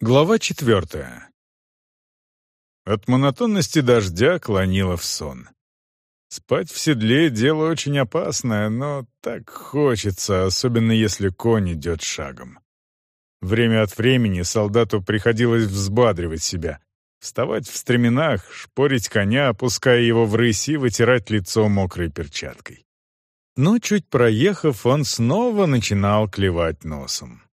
Глава четвертая. От монотонности дождя клонило в сон. Спать в седле — дело очень опасное, но так хочется, особенно если конь идет шагом. Время от времени солдату приходилось взбадривать себя, вставать в стременах, шпорить коня, опуская его в рысь и вытирать лицо мокрой перчаткой. Но чуть проехав, он снова начинал клевать носом.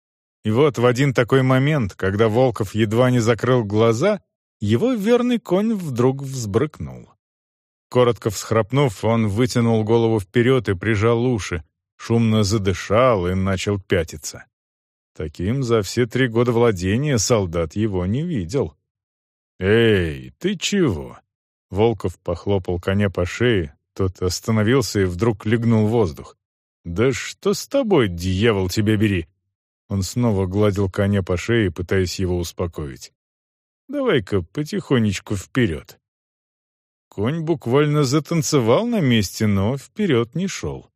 И вот в один такой момент, когда Волков едва не закрыл глаза, его верный конь вдруг взбрыкнул. Коротко всхрапнув, он вытянул голову вперед и прижал уши, шумно задышал и начал пятиться. Таким за все три года владения солдат его не видел. «Эй, ты чего?» Волков похлопал коня по шее, тот остановился и вдруг легнул воздух. «Да что с тобой, дьявол, тебя бери? Он снова гладил коня по шее, пытаясь его успокоить. «Давай-ка потихонечку вперед». Конь буквально затанцевал на месте, но вперед не шел.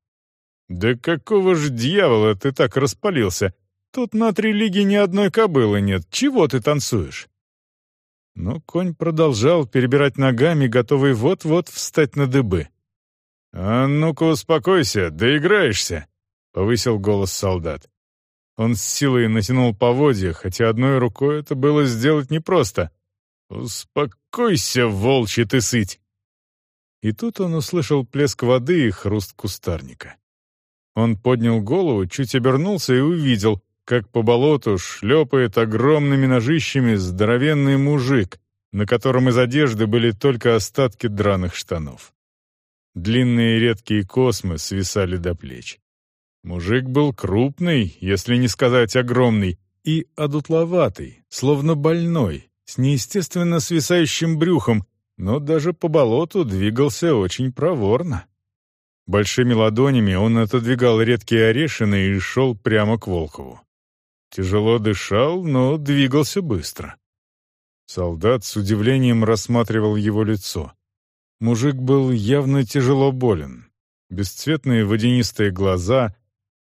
«Да какого ж дьявола ты так распалился? Тут на три лиги ни одной кобылы нет. Чего ты танцуешь?» Но конь продолжал перебирать ногами, готовый вот-вот встать на дыбы. «А ну-ка успокойся, доиграешься», — повысил голос солдат. Он с силой натянул поводья, хотя одной рукой это было сделать непросто. «Успокойся, волчий ты сыть!» И тут он услышал плеск воды и хруст кустарника. Он поднял голову, чуть обернулся и увидел, как по болоту шлепает огромными ножищами здоровенный мужик, на котором из одежды были только остатки драных штанов. Длинные редкие космы свисали до плеч. Мужик был крупный, если не сказать огромный, и одутловатый, словно больной, с неестественно свисающим брюхом, но даже по болоту двигался очень проворно. Большими ладонями он отодвигал редкие орешины и шел прямо к Волкову. Тяжело дышал, но двигался быстро. Солдат с удивлением рассматривал его лицо. Мужик был явно тяжело болен. Бесцветные водянистые глаза,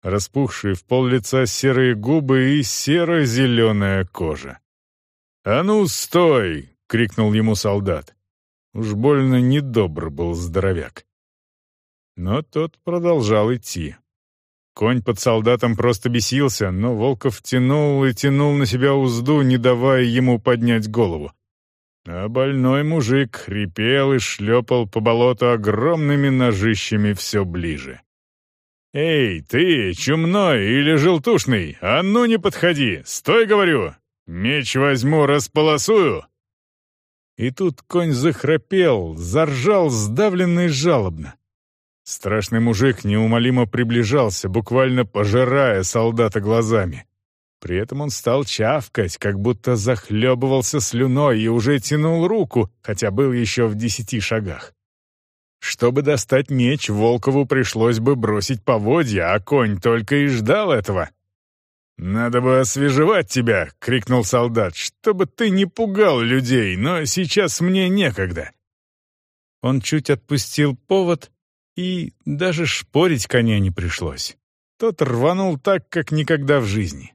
распухшие в пол лица серые губы и серо-зеленая кожа. «А ну, стой!» — крикнул ему солдат. Уж больно недобр был здоровяк. Но тот продолжал идти. Конь под солдатом просто бесился, но Волков тянул и тянул на себя узду, не давая ему поднять голову. А больной мужик хрипел и шлепал по болоту огромными ножищами все ближе. «Эй, ты, чумной или желтушный, а ну не подходи! Стой, говорю! Меч возьму, располосую!» И тут конь захрапел, заржал сдавленно и жалобно. Страшный мужик неумолимо приближался, буквально пожирая солдата глазами. При этом он стал чавкать, как будто захлебывался слюной и уже тянул руку, хотя был еще в десяти шагах. Чтобы достать меч, Волкову пришлось бы бросить поводья, а конь только и ждал этого. «Надо бы освежевать тебя!» — крикнул солдат, «чтобы ты не пугал людей, но сейчас мне некогда». Он чуть отпустил повод, и даже шпорить коня не пришлось. Тот рванул так, как никогда в жизни.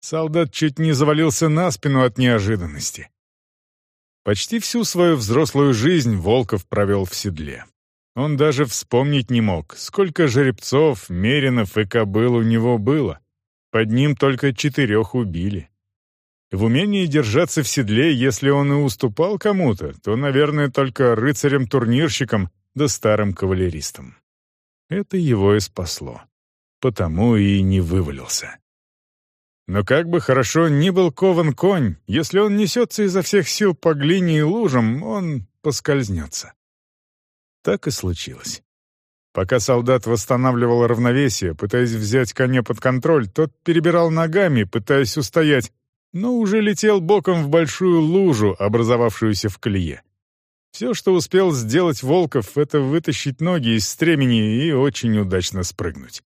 Солдат чуть не завалился на спину от неожиданности. Почти всю свою взрослую жизнь Волков провел в седле. Он даже вспомнить не мог, сколько жеребцов, меринов и кобыл у него было. Под ним только четырех убили. В умении держаться в седле, если он и уступал кому-то, то, наверное, только рыцарям-турнирщикам да старым кавалеристам. Это его и спасло. Потому и не вывалился. Но как бы хорошо ни был кован конь, если он несется изо всех сил по глине и лужам, он поскользнется. Так и случилось. Пока солдат восстанавливал равновесие, пытаясь взять коня под контроль, тот перебирал ногами, пытаясь устоять, но уже летел боком в большую лужу, образовавшуюся в колее. Все, что успел сделать Волков, это вытащить ноги из стремени и очень удачно спрыгнуть.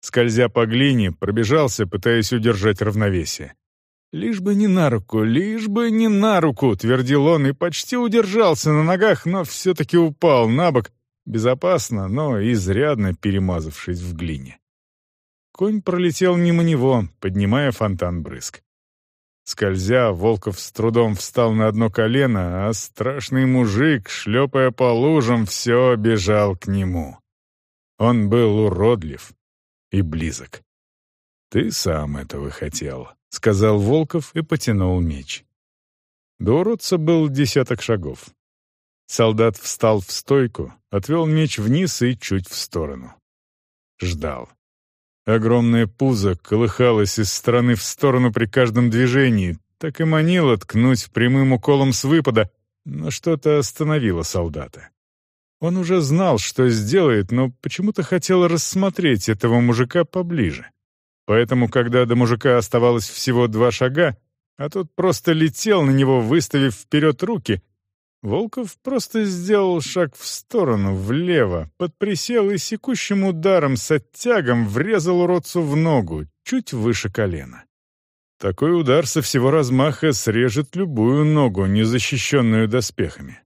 Скользя по глине, пробежался, пытаясь удержать равновесие. «Лишь бы не на руку, лишь бы не на руку», — твердил он и почти удержался на ногах, но все-таки упал на бок, безопасно, но изрядно перемазавшись в глине. Конь пролетел мимо него, поднимая фонтан брызг. Скользя, Волков с трудом встал на одно колено, а страшный мужик, шлепая по лужам, все бежал к нему. Он был уродлив и близок. «Ты сам этого хотел», — сказал Волков и потянул меч. До уродца был десяток шагов. Солдат встал в стойку, отвел меч вниз и чуть в сторону. Ждал. Огромное пузо колыхалось из стороны в сторону при каждом движении, так и манило ткнуть прямым уколом с выпада, но что-то остановило солдата. Он уже знал, что сделает, но почему-то хотел рассмотреть этого мужика поближе. Поэтому, когда до мужика оставалось всего два шага, а тот просто летел на него, выставив вперед руки, Волков просто сделал шаг в сторону, влево, подприсел и секущим ударом с оттягом врезал уродцу в ногу, чуть выше колена. Такой удар со всего размаха срежет любую ногу, не защищенную доспехами.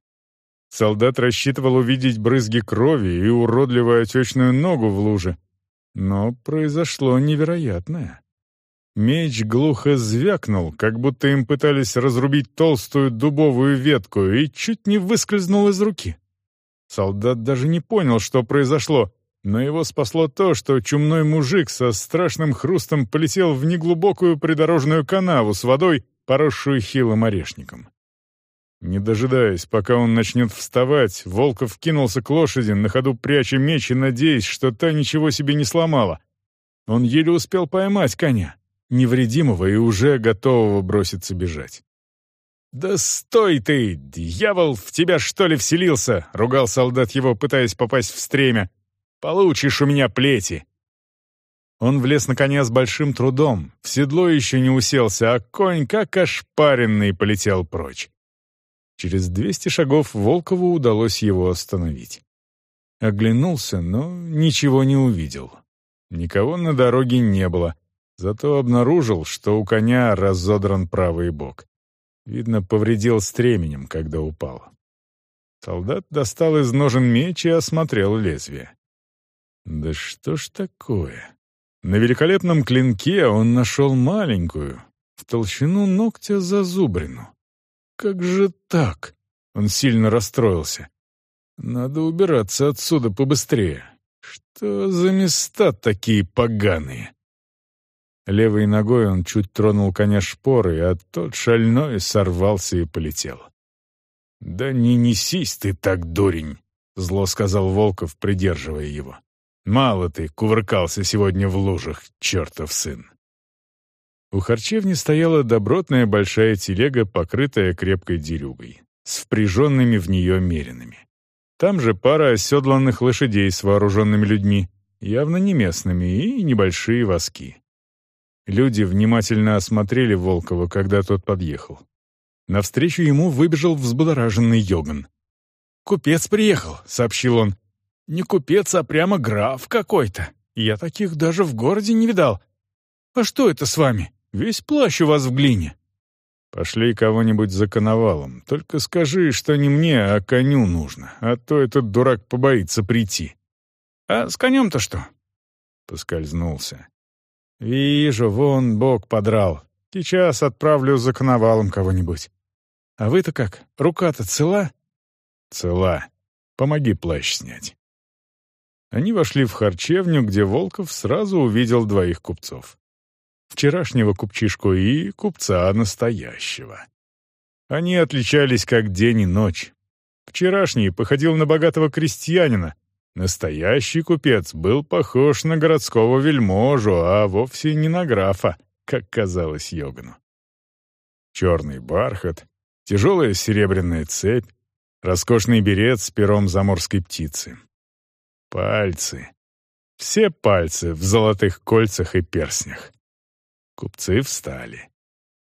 Солдат рассчитывал увидеть брызги крови и уродливую отечную ногу в луже, но произошло невероятное. Меч глухо звякнул, как будто им пытались разрубить толстую дубовую ветку, и чуть не выскользнул из руки. Солдат даже не понял, что произошло, но его спасло то, что чумной мужик со страшным хрустом полетел в неглубокую придорожную канаву с водой, поросшую хилым орешником. Не дожидаясь, пока он начнет вставать, Волков кинулся к лошади, на ходу пряча меч и надеясь, что та ничего себе не сломала. Он еле успел поймать коня невредимого и уже готового броситься бежать. «Да стой ты! Дьявол в тебя что ли вселился?» — ругал солдат его, пытаясь попасть в стремя. «Получишь у меня плети!» Он влез на коня с большим трудом, в седло еще не уселся, а конь, как ошпаренный, полетел прочь. Через двести шагов Волкову удалось его остановить. Оглянулся, но ничего не увидел. Никого на дороге не было, Зато обнаружил, что у коня разодран правый бок. Видно, повредил стременем, когда упал. Солдат достал из ножен меч и осмотрел лезвие. Да что ж такое? На великолепном клинке он нашел маленькую, в толщину ногтя зазубрину. Как же так? Он сильно расстроился. Надо убираться отсюда побыстрее. Что за места такие поганые? Левой ногой он чуть тронул коня шпорой, а тот шальной сорвался и полетел. «Да не несись ты так, дурень!» — зло сказал Волков, придерживая его. «Мало ты кувыркался сегодня в лужах, чертов сын!» У харчевни стояла добротная большая телега, покрытая крепкой дерюгой, с впряженными в нее меринами. Там же пара оседланных лошадей с вооруженными людьми, явно не местными, и небольшие воски. Люди внимательно осмотрели Волкова, когда тот подъехал. Навстречу ему выбежал взбудораженный Йоган. «Купец приехал», — сообщил он. «Не купец, а прямо граф какой-то. Я таких даже в городе не видал. А что это с вами? Весь плащ у вас в глине». «Пошли кого-нибудь за коновалом. Только скажи, что не мне, а коню нужно, а то этот дурак побоится прийти». «А с конем-то что?» Поскользнулся. «Вижу, вон бок подрал. Сейчас отправлю за коновалом кого-нибудь. А вы-то как, рука-то цела?» «Цела. Помоги плащ снять». Они вошли в харчевню, где Волков сразу увидел двоих купцов. Вчерашнего купчишку и купца настоящего. Они отличались как день и ночь. Вчерашний походил на богатого крестьянина, Настоящий купец был похож на городского вельможу, а вовсе не на графа, как казалось Йогану. Черный бархат, тяжелая серебряная цепь, роскошный берет с пером заморской птицы. Пальцы. Все пальцы в золотых кольцах и перстнях. Купцы встали.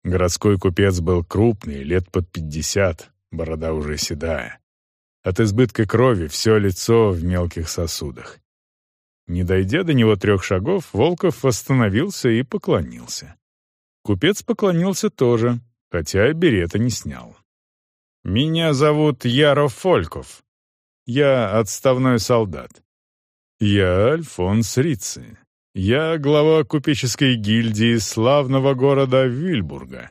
Городской купец был крупный, лет под пятьдесят, борода уже седая. От избытка крови все лицо в мелких сосудах. Не дойдя до него трех шагов, Волков остановился и поклонился. Купец поклонился тоже, хотя берета не снял. «Меня зовут Яро Фольков. Я отставной солдат. Я Альфонс Рицци. Я глава купеческой гильдии славного города Вильбурга.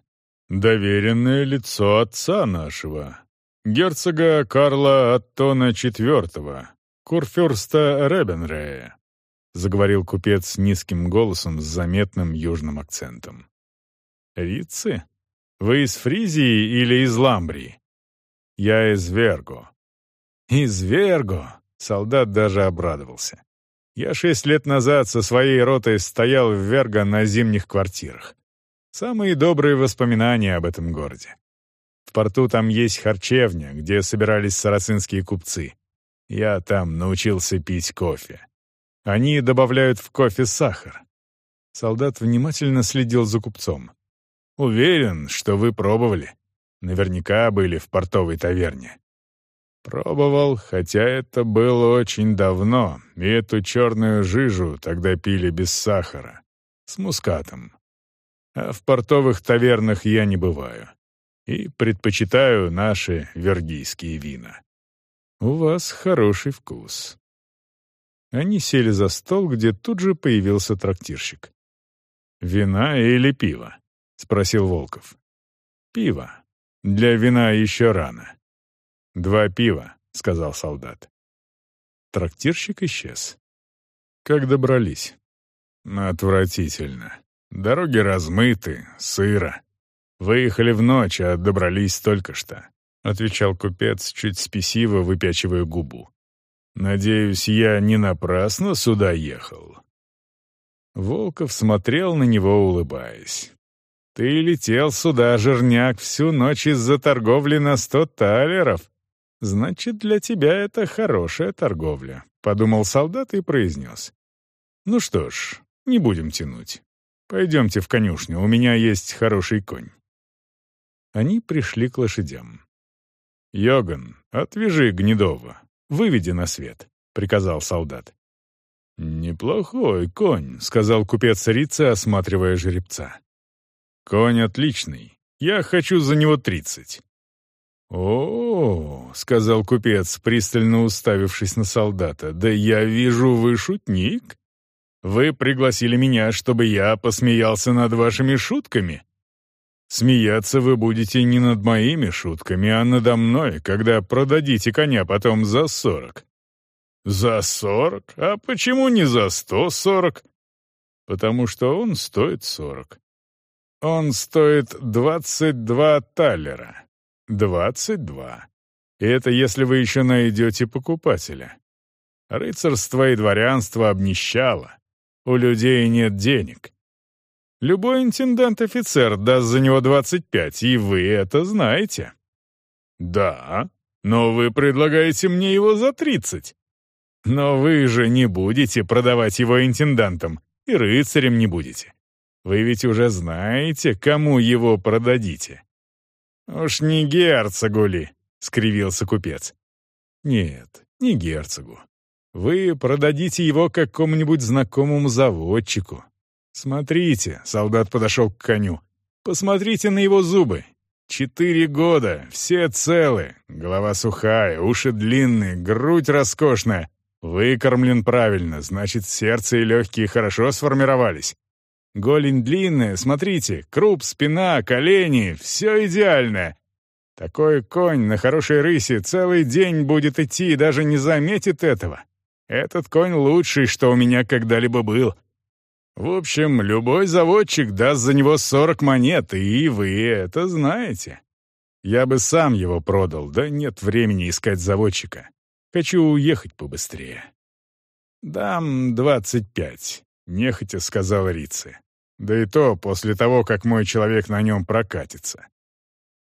доверенное лицо отца нашего, герцога Карла Аттона IV, курфюрста Ребенрея», — заговорил купец низким голосом с заметным южным акцентом. «Рицы? Вы из Фризии или из Ламбрии?» «Я из Верго». «Из Верго!» — солдат даже обрадовался. «Я шесть лет назад со своей ротой стоял в Верго на зимних квартирах. Самые добрые воспоминания об этом городе. В порту там есть харчевня, где собирались сарацинские купцы. Я там научился пить кофе. Они добавляют в кофе сахар. Солдат внимательно следил за купцом. «Уверен, что вы пробовали. Наверняка были в портовой таверне». Пробовал, хотя это было очень давно, и эту черную жижу тогда пили без сахара, с мускатом. А в портовых тавернах я не бываю и предпочитаю наши вергийские вина. У вас хороший вкус». Они сели за стол, где тут же появился трактирщик. «Вина или пиво?» — спросил Волков. «Пиво. Для вина еще рано». «Два пива», — сказал солдат. Трактирщик исчез. «Как добрались?» «Отвратительно. Дороги размыты, сыро. «Выехали в ночь, а добрались только что», — отвечал купец, чуть спесиво выпячивая губу. «Надеюсь, я не напрасно сюда ехал». Волков смотрел на него, улыбаясь. «Ты летел сюда, жирняк, всю ночь из-за торговли на сто талеров. Значит, для тебя это хорошая торговля», — подумал солдат и произнес. «Ну что ж, не будем тянуть. Пойдемте в конюшню, у меня есть хороший конь». Они пришли к лошадям. «Йоган, отвяжи Гнедова, выведи на свет», — приказал солдат. «Неплохой конь», — сказал купец Рица, осматривая жеребца. «Конь отличный. Я хочу за него тридцать». «О, — сказал купец, пристально уставившись на солдата, — да я вижу, вы шутник. Вы пригласили меня, чтобы я посмеялся над вашими шутками. Смеяться вы будете не над моими шутками, а надо мной, когда продадите коня потом за сорок». «За сорок? А почему не за сто сорок?» «Потому что он стоит сорок». «Он стоит двадцать два талера», 22. И это если вы еще найдете покупателя. Рыцарство и дворянство обнищало. У людей нет денег. Любой интендант-офицер даст за него 25, и вы это знаете. Да, но вы предлагаете мне его за 30. Но вы же не будете продавать его интендантам, и рыцарем не будете. Вы ведь уже знаете, кому его продадите. «Уж не герцогу ли?» — скривился купец. «Нет, не герцогу. Вы продадите его какому-нибудь знакомому заводчику, «Смотрите», — солдат подошел к коню, — «посмотрите на его зубы. Четыре года, все целы, голова сухая, уши длинные, грудь роскошная. Выкормлен правильно, значит, сердце и легкие хорошо сформировались. Голень длинная, смотрите, круп, спина, колени — все идеальное. Такой конь на хорошей рысе целый день будет идти и даже не заметит этого. Этот конь лучший, что у меня когда-либо был. В общем, любой заводчик даст за него 40 монет, и вы это знаете. Я бы сам его продал, да нет времени искать заводчика. Хочу уехать побыстрее. «Дам двадцать пять», — нехотя сказал Рице. «Да и то после того, как мой человек на нем прокатится».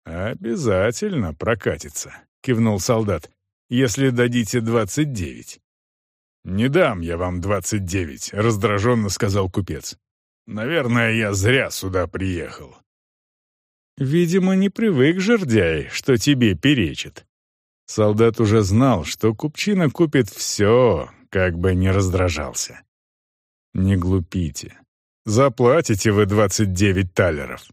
«Обязательно прокатится», — кивнул солдат, «если дадите двадцать девять». «Не дам я вам двадцать девять», — раздраженно сказал купец. «Наверное, я зря сюда приехал». «Видимо, не привык, жердяй, что тебе перечит». Солдат уже знал, что купчина купит все, как бы не раздражался. «Не глупите. Заплатите вы двадцать девять талеров.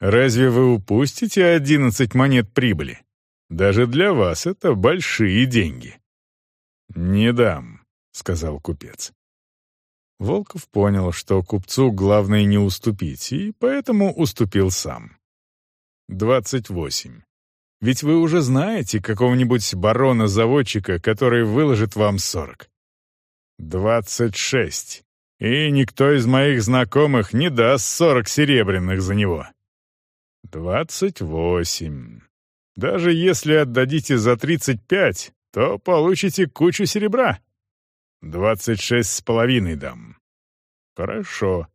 Разве вы упустите одиннадцать монет прибыли? Даже для вас это большие деньги». «Не дам», — сказал купец. Волков понял, что купцу главное не уступить, и поэтому уступил сам. двадцать восемь. Ведь вы уже знаете какого-нибудь барона-заводчика, который выложит вам сорок. Двадцать шесть. И никто из моих знакомых не даст сорок серебряных за него. Двадцать восемь. Даже если отдадите за тридцать пять, то получите кучу серебра. Двадцать шесть с половиной дам. Хорошо.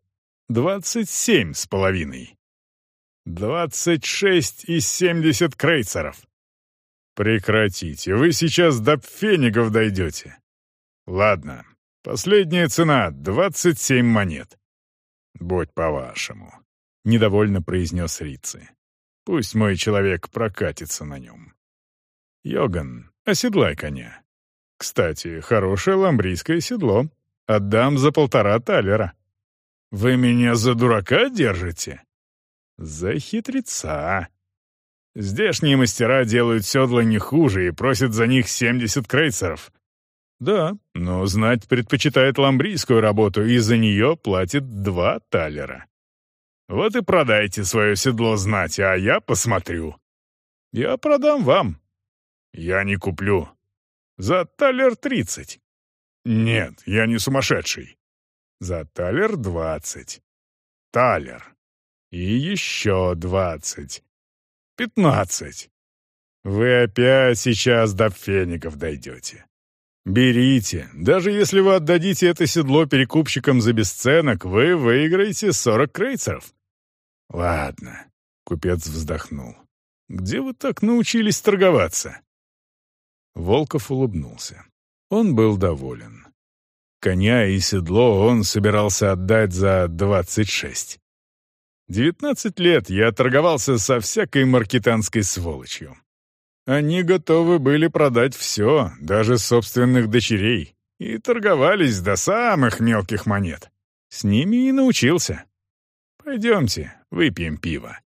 Двадцать семь с половиной. Двадцать шесть и семьдесят крейцеров. Прекратите, вы сейчас до пфенигов дойдете. Ладно, последняя цена — двадцать семь монет. Будь по-вашему, — недовольно произнес Рицы. Пусть мой человек прокатится на нем. Йоган, оседлай коня. Кстати, хорошее ламбрийское седло. Отдам за полтора талера. Вы меня за дурака держите? За хитреца. Здешние мастера делают седла не хуже и просят за них 70 крейцеров. Да, но знать предпочитает ламбрийскую работу и за нее платит два талера. Вот и продайте свое седло знать, а я посмотрю. Я продам вам. Я не куплю. За талер тридцать. Нет, я не сумасшедший. За талер двадцать. Талер. И еще двадцать. Пятнадцать. Вы опять сейчас до феников дойдете. Берите. Даже если вы отдадите это седло перекупщикам за бесценок, вы выиграете сорок крейцеров. «Ладно», — купец вздохнул. «Где вы так научились торговаться?» Волков улыбнулся. Он был доволен. Коня и седло он собирался отдать за двадцать шесть. Девятнадцать лет я торговался со всякой маркетанской сволочью. Они готовы были продать все, даже собственных дочерей, и торговались до самых мелких монет. С ними и научился. Пойдемте, выпьем пиво».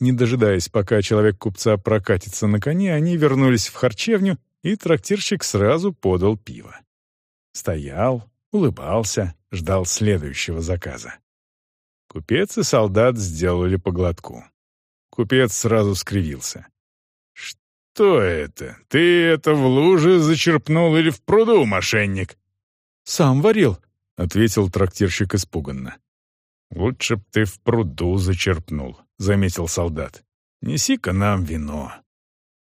Не дожидаясь, пока человек купца прокатится на коне, они вернулись в харчевню, и трактирщик сразу подал пиво. Стоял, улыбался, ждал следующего заказа. Купец и солдат сделали по глотку. Купец сразу скривился. «Что это? Ты это в луже зачерпнул или в пруду, мошенник?» «Сам варил», — ответил трактирщик испуганно. «Лучше б ты в пруду зачерпнул», — заметил солдат. «Неси-ка нам вино».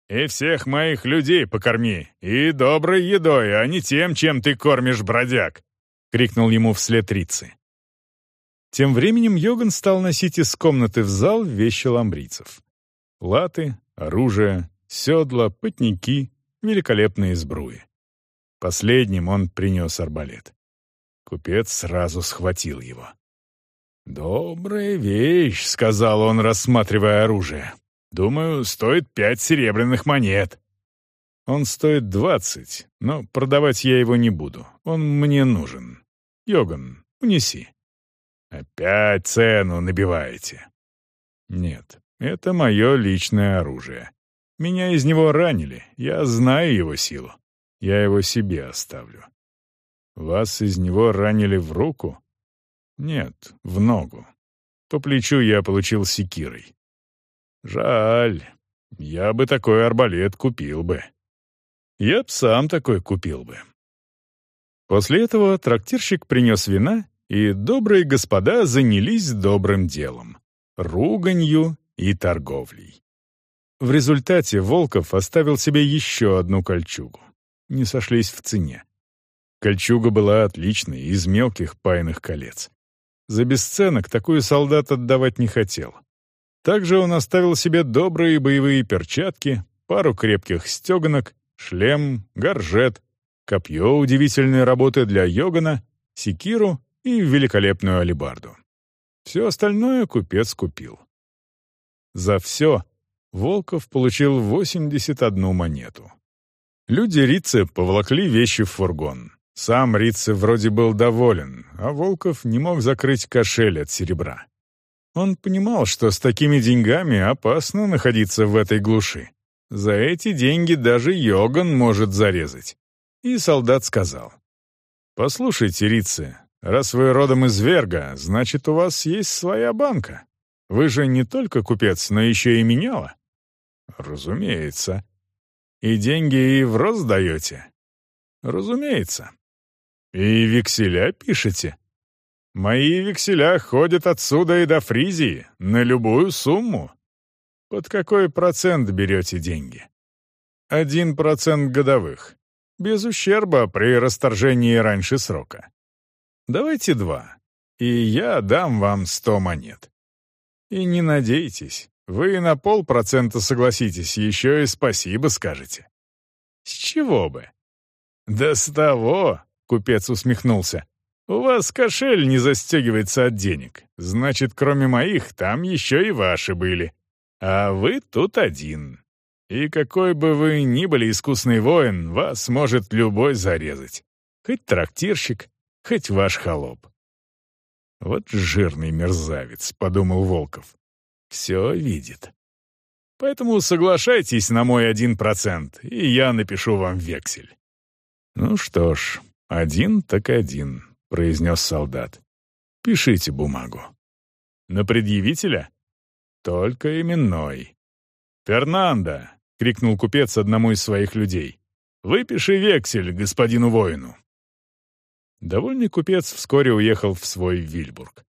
«И всех моих людей покорми, и доброй едой, а не тем, чем ты кормишь бродяг», — крикнул ему вслед Рицы. Тем временем Йоган стал носить из комнаты в зал вещи ламбрийцев. Латы, оружие, седла, потники, великолепные сбруи. Последним он принес арбалет. Купец сразу схватил его. «Добрая вещь», — сказал он, рассматривая оружие. «Думаю, стоит пять серебряных монет». «Он стоит двадцать, но продавать я его не буду. Он мне нужен. Йоган, унеси». «Опять цену набиваете?» «Нет, это мое личное оружие. Меня из него ранили, я знаю его силу. Я его себе оставлю». «Вас из него ранили в руку?» Нет, в ногу. По плечу я получил секирой. Жаль. Я бы такой арбалет купил бы. Я б сам такой купил бы. После этого трактирщик принес вина, и добрые господа занялись добрым делом — руганью и торговлей. В результате Волков оставил себе еще одну кольчугу. Не сошлись в цене. Кольчуга была отличной, из мелких пайных колец. За бесценок такую солдат отдавать не хотел. Также он оставил себе добрые боевые перчатки, пару крепких стеганок, шлем, горжет, копье удивительной работы для йогана, секиру и великолепную алебарду. Все остальное купец купил. За все Волков получил 81 монету. Люди Рицы поволокли вещи в фургон. Сам Рице вроде был доволен, а Волков не мог закрыть кошель от серебра. Он понимал, что с такими деньгами опасно находиться в этой глуши. За эти деньги даже Йоган может зарезать. И солдат сказал. «Послушайте, Рице, раз вы родом из Верга, значит, у вас есть своя банка. Вы же не только купец, но еще и меняла?» «Разумеется». «И деньги и в рост даете?» «Разумеется». «И векселя пишете?» «Мои векселя ходят отсюда и до Фризии, на любую сумму». «Под какой процент берете деньги?» «Один процент годовых. Без ущерба при расторжении раньше срока. Давайте два, и я дам вам сто монет. И не надейтесь, вы на полпроцента согласитесь, еще и спасибо скажете. С чего бы? Да с того, купец усмехнулся. У вас кошель не застегивается от денег. Значит, кроме моих, там еще и ваши были. А вы тут один. И какой бы вы ни были искусный воин, вас может любой зарезать. Хоть трактирщик, хоть ваш холоп. «Вот жирный мерзавец», — подумал Волков. «Все видит. Поэтому соглашайтесь на мой один процент, и я напишу вам вексель». «Ну что ж, один так один», — произнес солдат. «Пишите бумагу». «На предъявителя?» «Только именной». «Фернандо, крикнул купец одному из своих людей. «Выпиши вексель господину воину». Довольный купец вскоре уехал в свой Вильбург.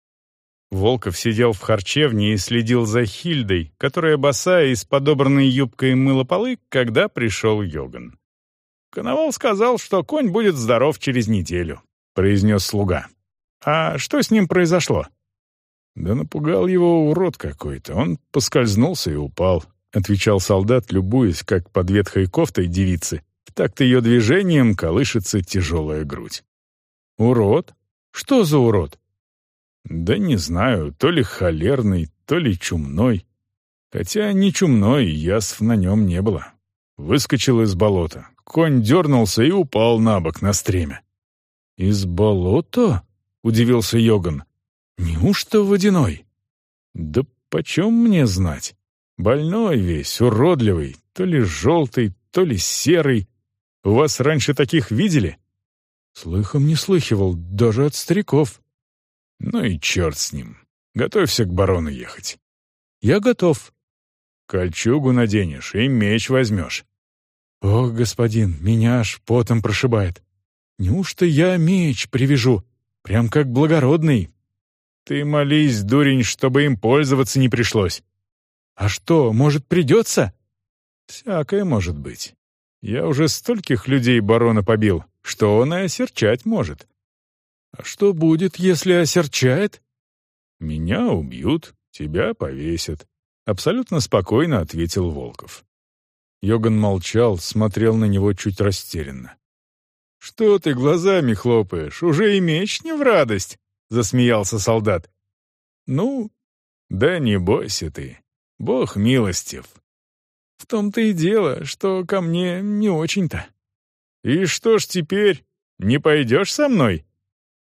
Волков сидел в харчевне и следил за Хильдой, которая босая и с подобранной юбкой мыла полы, когда пришел Йоган. «Коновал сказал, что конь будет здоров через неделю», — произнес слуга. «А что с ним произошло?» «Да напугал его урод какой-то. Он поскользнулся и упал. — отвечал солдат, любуясь, как под ветхой кофтой девицы в такт ее движением колышется тяжелая грудь. «Урод? Что за урод?» «Да не знаю, то ли холерный, то ли чумной. Хотя не чумной, язв на нем не было. Выскочил из болота. Конь дернулся и упал на бок на стремя. «Из болота?» — удивился Йоган. «Неужто водяной?» «Да почем мне знать?» Больной весь, уродливый, то ли желтый, то ли серый. У вас раньше таких видели? Слыхом не слыхивал, даже от стариков. Ну и черт с ним. Готовься к барону ехать. Я готов. Кольчугу наденешь и меч возьмешь. Ох, господин, меня аж потом прошибает. Неужто я меч привяжу? Прям как благородный. Ты молись, дурень, чтобы им пользоваться не пришлось. «А что, может, придется?» «Всякое может быть. Я уже стольких людей барона побил, что он и осерчать может». «А что будет, если осерчает?» «Меня убьют, тебя повесят», — абсолютно спокойно ответил Волков. Йоган молчал, смотрел на него чуть растерянно. «Что ты глазами хлопаешь? Уже и меч не в радость!» — засмеялся солдат. «Ну, да не бойся ты. Бог милостив. В том-то и дело, что ко мне не очень-то. И что ж теперь, не пойдешь со мной?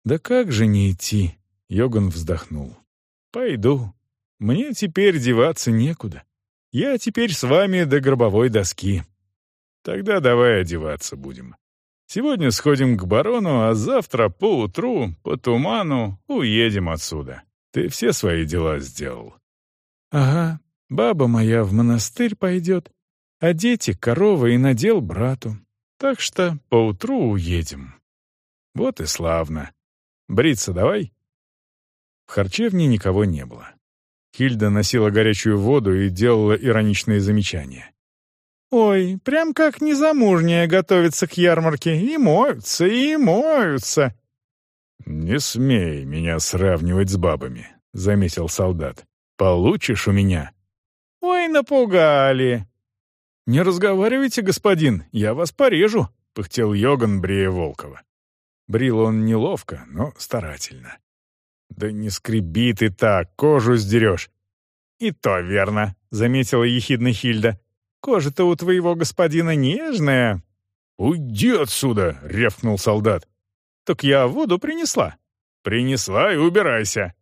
Да как же не идти? Йоган вздохнул. Пойду. Мне теперь деваться некуда. Я теперь с вами до гробовой доски. Тогда давай одеваться будем. Сегодня сходим к барону, а завтра поутру, по туману, уедем отсюда. Ты все свои дела сделал. Ага, Баба моя в монастырь пойдет, а дети — корова и надел брату. Так что поутру уедем. Вот и славно. Бриться давай. В харчевне никого не было. Хильда носила горячую воду и делала ироничные замечания. «Ой, прям как незамужняя готовится к ярмарке. И моются, и моются». «Не смей меня сравнивать с бабами», — заметил солдат. «Получишь у меня «Ой, напугали!» «Не разговаривайте, господин, я вас порежу», — пыхтел Йоган, брея Волкова. Брил он неловко, но старательно. «Да не скреби ты так, кожу сдерешь». «И то верно», — заметила ехидно Хильда. «Кожа-то у твоего господина нежная». «Уйди отсюда!» — рявкнул солдат. «Так я воду принесла». «Принесла и убирайся».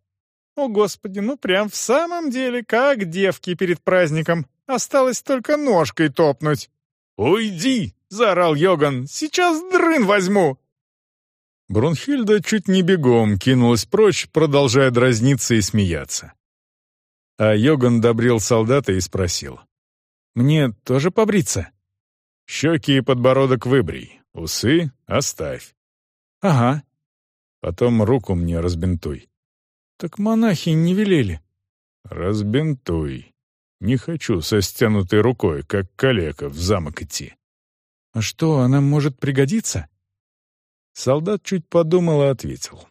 О, Господи, ну прям в самом деле, как девки перед праздником. Осталось только ножкой топнуть. «Уйди!» — заорал Йоган. «Сейчас дрын возьму!» Брунхильда чуть не бегом кинулась прочь, продолжая дразниться и смеяться. А Йоган добрил солдата и спросил. «Мне тоже побриться?» «Щеки и подбородок выбрей, усы оставь». «Ага». «Потом руку мне разбинтуй». «Так монахи не велели». «Разбинтуй. Не хочу со стянутой рукой, как калека, в замок идти». «А что, она может пригодиться?» Солдат чуть подумал и ответил.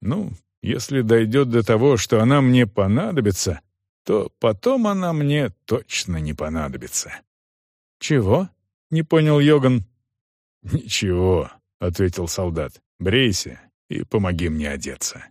«Ну, если дойдет до того, что она мне понадобится, то потом она мне точно не понадобится». «Чего?» — не понял Йоган. «Ничего», — ответил солдат. «Брейся и помоги мне одеться».